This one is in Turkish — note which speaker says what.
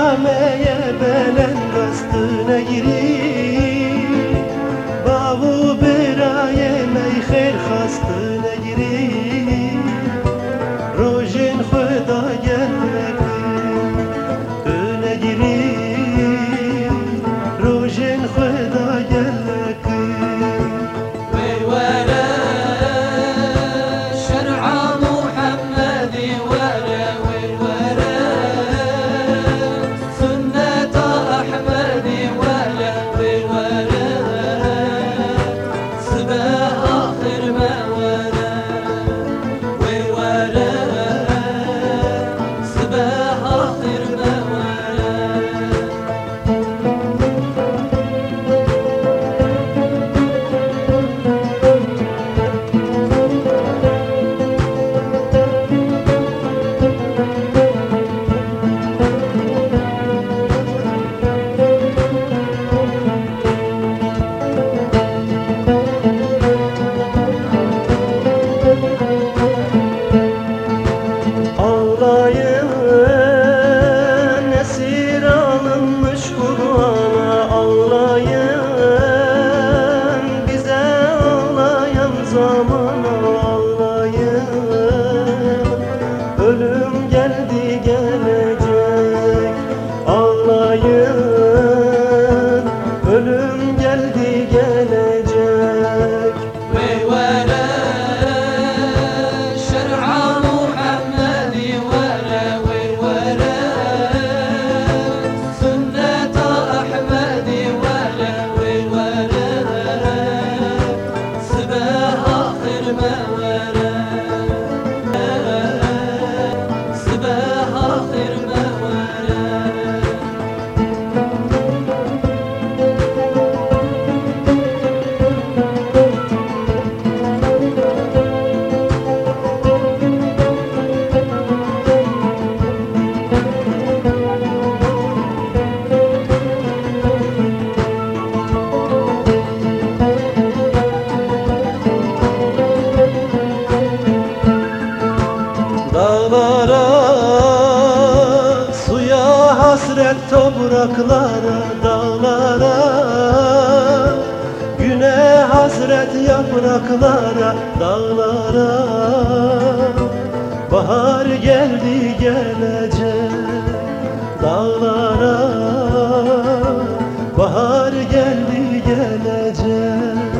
Speaker 1: Kame'ye belen bastığına girin
Speaker 2: قلبي قال جاك ولا شرع محمد ولا ولا سنة أحمد ولا ولا سبا آخر ما ولا
Speaker 1: topraklara, dağlara. Güne hasret yapraklara, dağlara. Bahar geldi gelecek dağlara. Bahar geldi gelecek